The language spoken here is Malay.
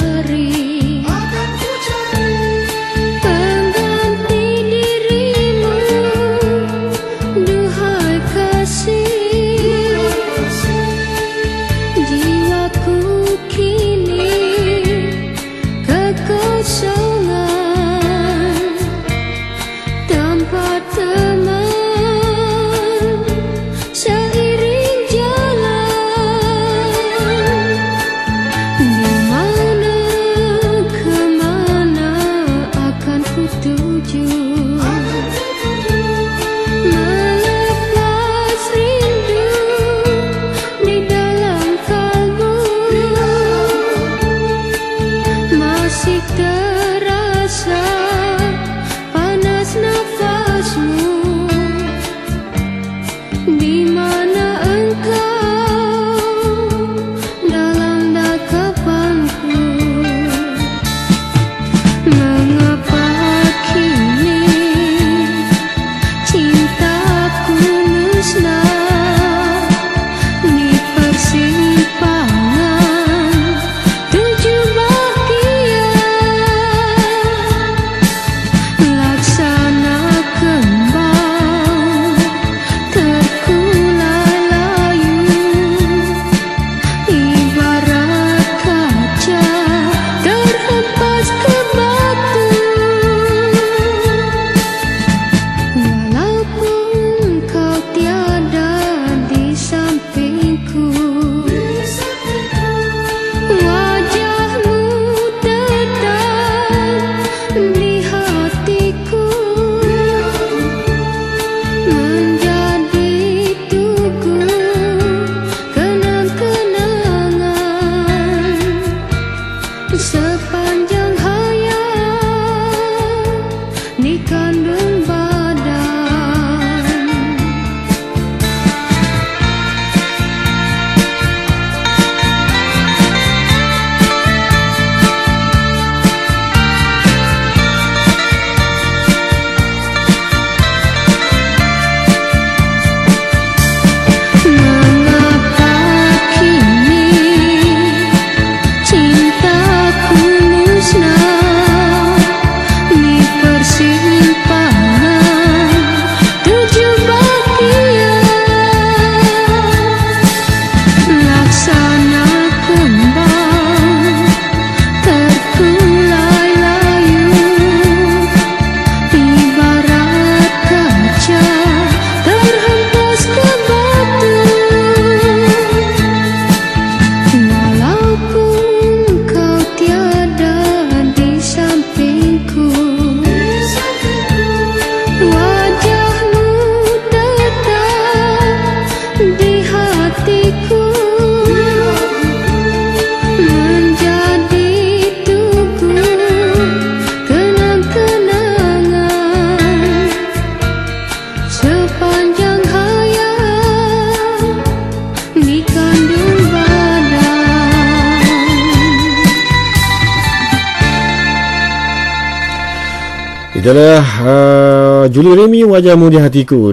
hari Itulah uh, Julie Remy wajahmu di hatiku